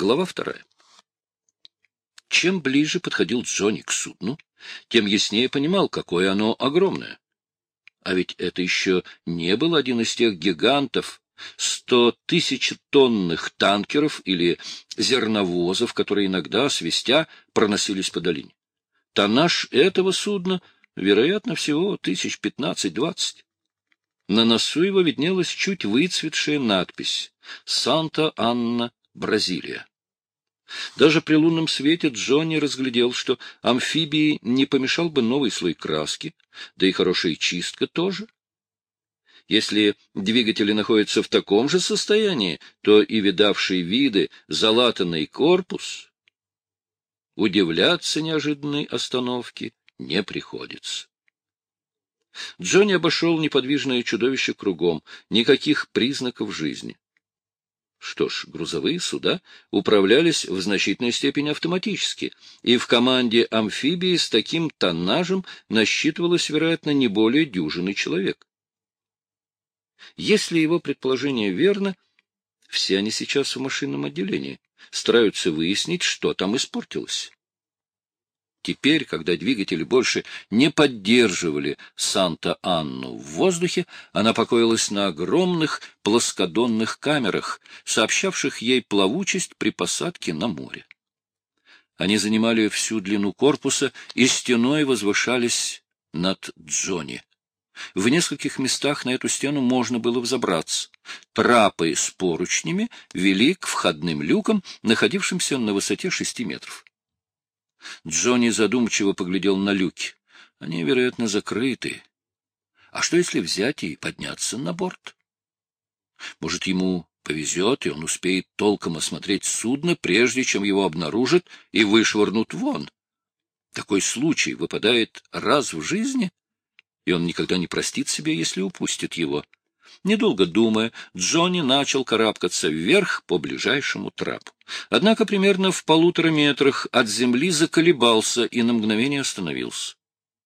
Глава вторая. Чем ближе подходил Джонни к судну, тем яснее понимал, какое оно огромное. А ведь это еще не был один из тех гигантов, сто тысяч тонных танкеров или зерновозов, которые иногда, свистя, проносились по долине. Тоннаж этого судна, вероятно, всего тысяч пятнадцать-двадцать. На носу его виднелась чуть выцветшая надпись «Санта-Анна, Бразилия». Даже при лунном свете Джонни разглядел, что амфибии не помешал бы новый слой краски, да и хорошая чистка тоже. Если двигатели находятся в таком же состоянии, то и видавший виды залатанный корпус удивляться неожиданной остановке не приходится. Джонни обошел неподвижное чудовище кругом, никаких признаков жизни. Что ж, грузовые суда управлялись в значительной степени автоматически, и в команде амфибии с таким тоннажем насчитывалось, вероятно, не более дюжины человек. Если его предположение верно, все они сейчас в машинном отделении, стараются выяснить, что там испортилось. Теперь, когда двигатели больше не поддерживали Санта-Анну в воздухе, она покоилась на огромных плоскодонных камерах, сообщавших ей плавучесть при посадке на море. Они занимали всю длину корпуса и стеной возвышались над Джонни. В нескольких местах на эту стену можно было взобраться. Трапы с поручнями вели к входным люкам, находившимся на высоте шести метров. Джонни задумчиво поглядел на люки. Они, вероятно, закрыты. А что, если взять и подняться на борт? Может, ему повезет, и он успеет толком осмотреть судно, прежде чем его обнаружат и вышвырнут вон. Такой случай выпадает раз в жизни, и он никогда не простит себе, если упустит его. Недолго думая, Джонни начал карабкаться вверх по ближайшему трапу. Однако примерно в полутора метрах от земли заколебался и на мгновение остановился.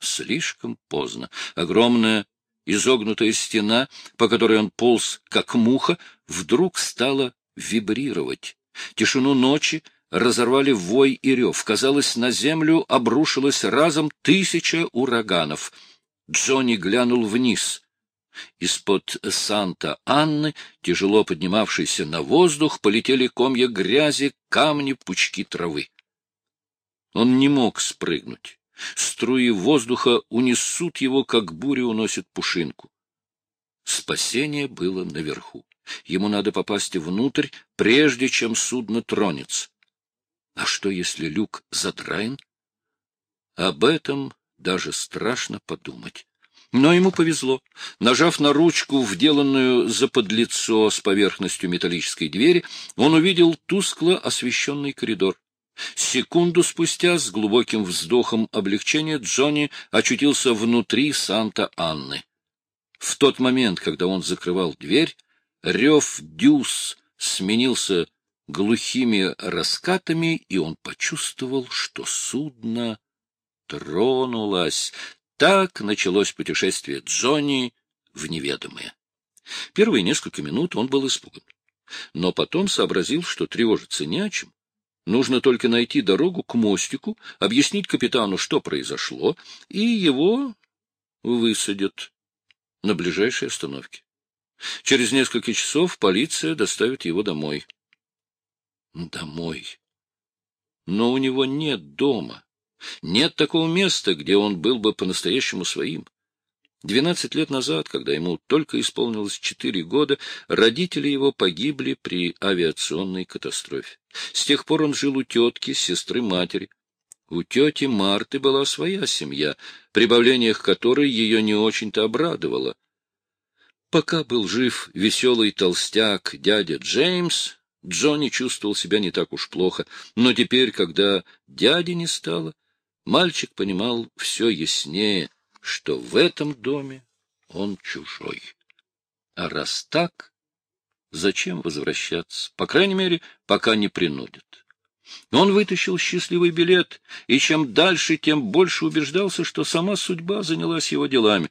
Слишком поздно. Огромная изогнутая стена, по которой он полз, как муха, вдруг стала вибрировать. Тишину ночи разорвали вой и рев. Казалось, на землю обрушилось разом тысяча ураганов. Джонни глянул вниз — из-под Санта-Анны, тяжело поднимавшейся на воздух, полетели комья грязи, камни, пучки травы. Он не мог спрыгнуть. Струи воздуха унесут его, как буря уносит пушинку. Спасение было наверху. Ему надо попасть внутрь, прежде чем судно тронется. А что, если люк задраен? Об этом даже страшно подумать. Но ему повезло. Нажав на ручку, вделанную за подлицо с поверхностью металлической двери, он увидел тускло освещенный коридор. Секунду спустя, с глубоким вздохом облегчения, Джонни очутился внутри Санта-Анны. В тот момент, когда он закрывал дверь, рев дюз сменился глухими раскатами, и он почувствовал, что судно тронулось. Так началось путешествие Джонни в неведомое. Первые несколько минут он был испуган. Но потом сообразил, что тревожиться не о чем. Нужно только найти дорогу к мостику, объяснить капитану, что произошло, и его высадят на ближайшей остановке. Через несколько часов полиция доставит его домой. Домой. Но у него нет дома. Нет такого места, где он был бы по-настоящему своим. Двенадцать лет назад, когда ему только исполнилось четыре года, родители его погибли при авиационной катастрофе. С тех пор он жил у тетки, сестры матери. У тети Марты была своя семья, прибавлениях которой ее не очень-то обрадовало. Пока был жив веселый толстяк дядя Джеймс, Джонни чувствовал себя не так уж плохо, но теперь, когда дяди не стало, Мальчик понимал все яснее, что в этом доме он чужой. А раз так, зачем возвращаться? По крайней мере, пока не принудят. Он вытащил счастливый билет, и чем дальше, тем больше убеждался, что сама судьба занялась его делами.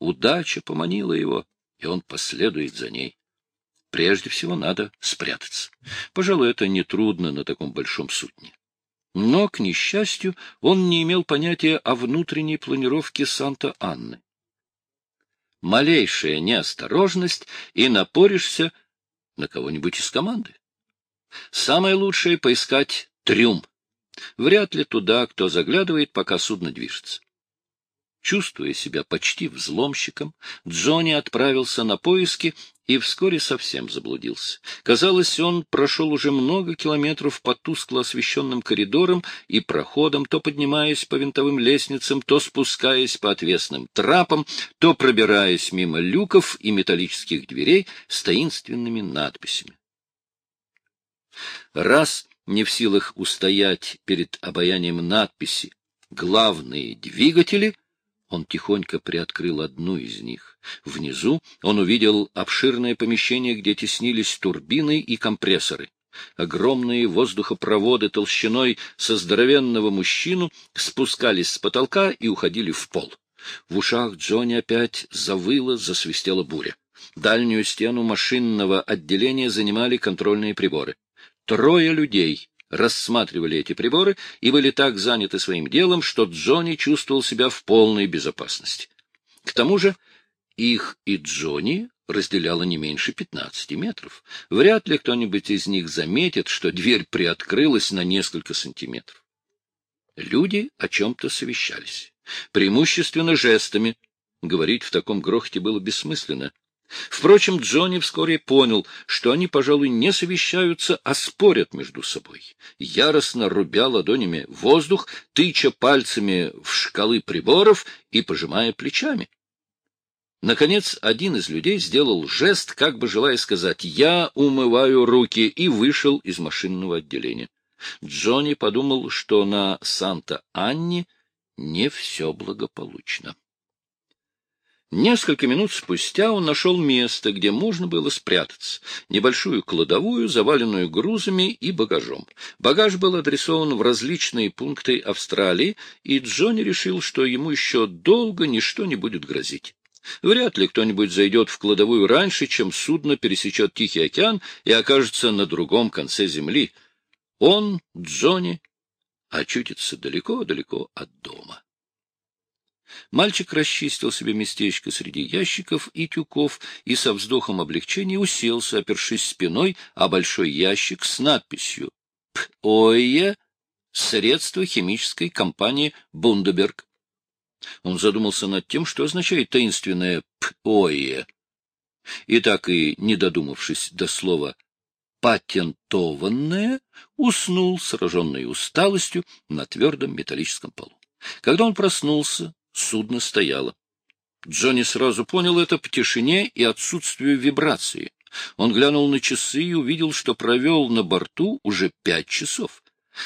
Удача поманила его, и он последует за ней. Прежде всего надо спрятаться. Пожалуй, это нетрудно на таком большом судне. Но, к несчастью, он не имел понятия о внутренней планировке Санта-Анны. Малейшая неосторожность, и напоришься на кого-нибудь из команды. Самое лучшее — поискать трюм. Вряд ли туда, кто заглядывает, пока судно движется. Чувствуя себя почти взломщиком, Джонни отправился на поиски и вскоре совсем заблудился. Казалось, он прошел уже много километров по тускло освещенным коридорам и проходам, то поднимаясь по винтовым лестницам, то спускаясь по отвесным трапам, то пробираясь мимо люков и металлических дверей с таинственными надписями. Раз не в силах устоять перед обаянием надписи «Главные двигатели», он тихонько приоткрыл одну из них. Внизу он увидел обширное помещение, где теснились турбины и компрессоры. Огромные воздухопроводы толщиной со здоровенного мужчину спускались с потолка и уходили в пол. В ушах Джонни опять завыла, засвистела буря. Дальнюю стену машинного отделения занимали контрольные приборы. Трое людей рассматривали эти приборы и были так заняты своим делом, что Джонни чувствовал себя в полной безопасности. К тому же их и Джонни разделяло не меньше пятнадцати метров. Вряд ли кто-нибудь из них заметит, что дверь приоткрылась на несколько сантиметров. Люди о чем-то совещались, преимущественно жестами. Говорить в таком грохоте было бессмысленно. Впрочем, Джонни вскоре понял, что они, пожалуй, не совещаются, а спорят между собой, яростно рубя ладонями воздух, тыча пальцами в шкалы приборов и пожимая плечами. Наконец, один из людей сделал жест, как бы желая сказать «я умываю руки» и вышел из машинного отделения. Джонни подумал, что на Санта-Анне не все благополучно. Несколько минут спустя он нашел место, где можно было спрятаться, небольшую кладовую, заваленную грузами и багажом. Багаж был адресован в различные пункты Австралии, и Джонни решил, что ему еще долго ничто не будет грозить. Вряд ли кто-нибудь зайдет в кладовую раньше, чем судно пересечет Тихий океан и окажется на другом конце земли. Он, Джонни, очутится далеко-далеко от дома. Мальчик расчистил себе местечко среди ящиков и тюков и со вздохом облегчения уселся, опершись спиной о большой ящик с надписью «ПОЕ. Средства химической компании Бундеберг». Он задумался над тем, что означает таинственное «ПОЕ». И так и, не додумавшись до слова «патентованное», уснул, сраженный усталостью, на твердом металлическом полу. Когда он проснулся, Судно стояло. Джонни сразу понял это по тишине и отсутствию вибрации. Он глянул на часы и увидел, что провел на борту уже пять часов.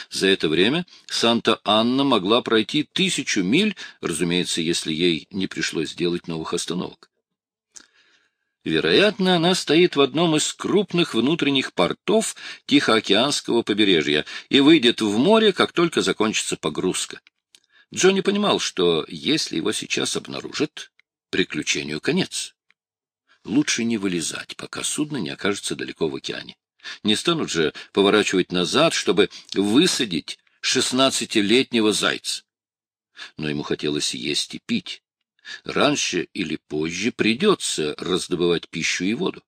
За это время Санта-Анна могла пройти тысячу миль, разумеется, если ей не пришлось делать новых остановок. Вероятно, она стоит в одном из крупных внутренних портов Тихоокеанского побережья и выйдет в море, как только закончится погрузка. Джонни понимал, что если его сейчас обнаружат, приключению конец. Лучше не вылезать, пока судно не окажется далеко в океане. Не станут же поворачивать назад, чтобы высадить шестнадцатилетнего зайца. Но ему хотелось есть и пить. Раньше или позже придется раздобывать пищу и воду.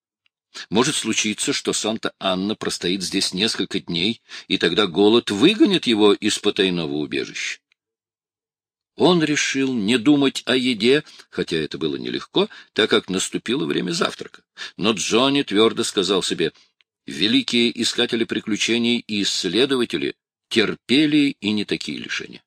Может случиться, что Санта-Анна простоит здесь несколько дней, и тогда голод выгонит его из потайного убежища. Он решил не думать о еде, хотя это было нелегко, так как наступило время завтрака. Но Джонни твердо сказал себе, великие искатели приключений и исследователи терпели и не такие лишения.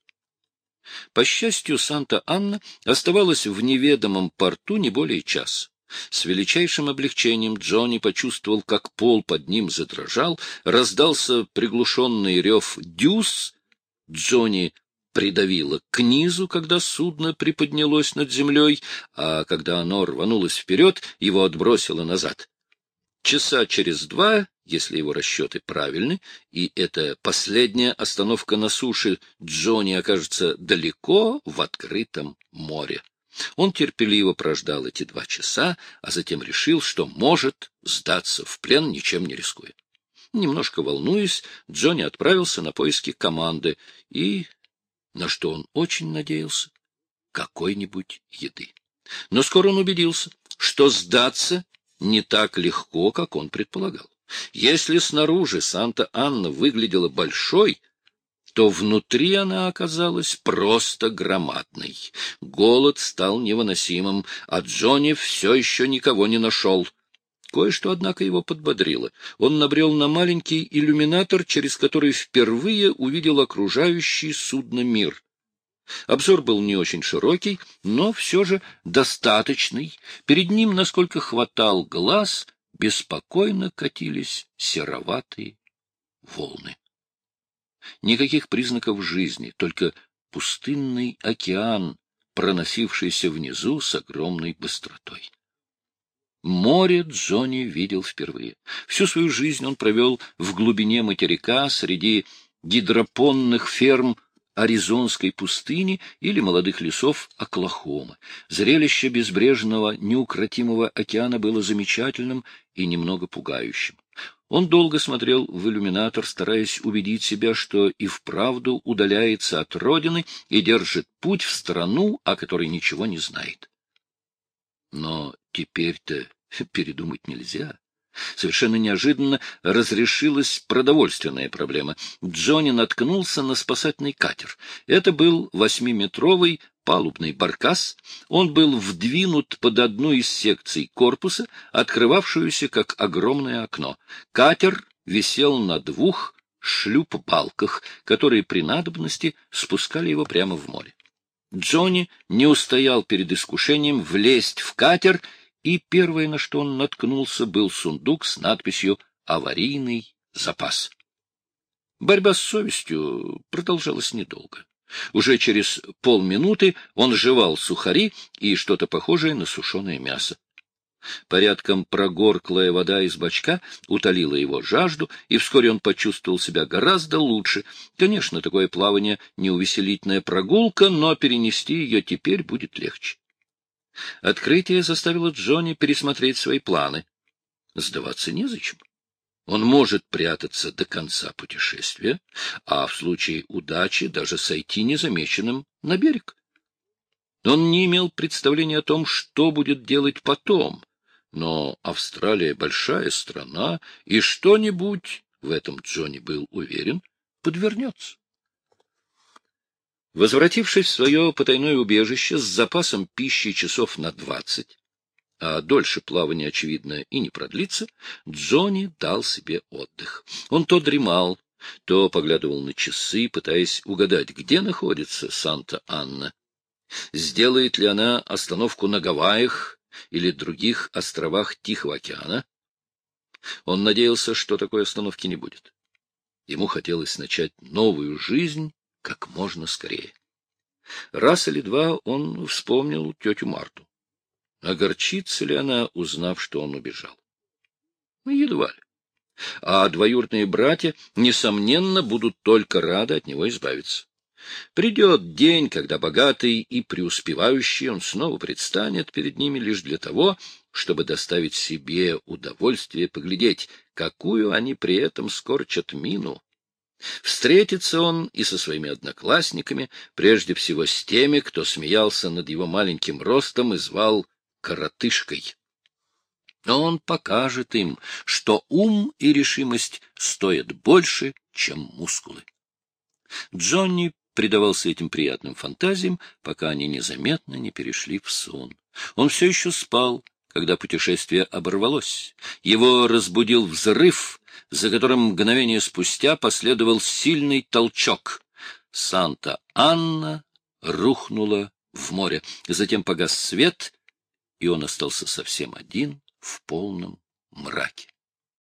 По счастью, Санта-Анна оставалась в неведомом порту не более часа. С величайшим облегчением Джонни почувствовал, как пол под ним задрожал, раздался приглушенный рев «дюс», Джонни придавило к низу, когда судно приподнялось над землей, а когда оно рванулось вперед, его отбросило назад. Часа через два, если его расчеты правильны, и это последняя остановка на суше, Джонни окажется далеко в открытом море. Он терпеливо прождал эти два часа, а затем решил, что может сдаться в плен, ничем не рискуя. Немножко волнуясь, Джонни отправился на поиски команды и, на что он очень надеялся, какой-нибудь еды. Но скоро он убедился, что сдаться не так легко, как он предполагал. Если снаружи Санта-Анна выглядела большой, то внутри она оказалась просто громадной. Голод стал невыносимым, а Джонни все еще никого не нашел. Кое-что, однако, его подбодрило. Он набрел на маленький иллюминатор, через который впервые увидел окружающий судно мир. Обзор был не очень широкий, но все же достаточный. Перед ним, насколько хватал глаз, беспокойно катились сероватые волны. Никаких признаков жизни, только пустынный океан, проносившийся внизу с огромной быстротой. Море Джонни видел впервые. Всю свою жизнь он провел в глубине материка среди гидропонных ферм Аризонской пустыни или молодых лесов Оклахомы. Зрелище безбрежного, неукротимого океана было замечательным и немного пугающим. Он долго смотрел в иллюминатор, стараясь убедить себя, что и вправду удаляется от родины и держит путь в страну, о которой ничего не знает. Но теперь-то передумать нельзя. Совершенно неожиданно разрешилась продовольственная проблема. Джонни наткнулся на спасательный катер. Это был восьмиметровый палубный баркас. Он был вдвинут под одну из секций корпуса, открывавшуюся как огромное окно. Катер висел на двух шлюп-балках, которые при надобности спускали его прямо в море. Джонни не устоял перед искушением влезть в катер и первое, на что он наткнулся, был сундук с надписью «Аварийный запас». Борьба с совестью продолжалась недолго. Уже через полминуты он жевал сухари и что-то похожее на сушеное мясо. Порядком прогорклая вода из бачка утолила его жажду, и вскоре он почувствовал себя гораздо лучше. Конечно, такое плавание — не увеселительная прогулка, но перенести ее теперь будет легче. Открытие заставило Джонни пересмотреть свои планы. Сдаваться незачем. Он может прятаться до конца путешествия, а в случае удачи даже сойти незамеченным на берег. Он не имел представления о том, что будет делать потом, но Австралия — большая страна, и что-нибудь, в этом Джонни был уверен, подвернется. Возвратившись в свое потайное убежище с запасом пищи часов на двадцать, а дольше плавание, очевидно, и не продлится, Джонни дал себе отдых. Он то дремал, то поглядывал на часы, пытаясь угадать, где находится Санта-Анна. Сделает ли она остановку на Гавайях или других островах Тихого океана? Он надеялся, что такой остановки не будет. Ему хотелось начать новую жизнь как можно скорее. Раз или два он вспомнил тетю Марту. Огорчится ли она, узнав, что он убежал? Ну, едва ли. А двоюродные братья, несомненно, будут только рады от него избавиться. Придет день, когда богатый и преуспевающий он снова предстанет перед ними лишь для того, чтобы доставить себе удовольствие поглядеть, какую они при этом скорчат мину. Встретится он и со своими одноклассниками, прежде всего с теми, кто смеялся над его маленьким ростом и звал коротышкой. Но он покажет им, что ум и решимость стоят больше, чем мускулы. Джонни предавался этим приятным фантазиям, пока они незаметно не перешли в сон. Он все еще спал, когда путешествие оборвалось. Его разбудил взрыв, за которым мгновение спустя последовал сильный толчок. Санта-Анна рухнула в море. Затем погас свет, и он остался совсем один в полном мраке.